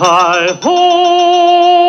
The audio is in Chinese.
彩虹。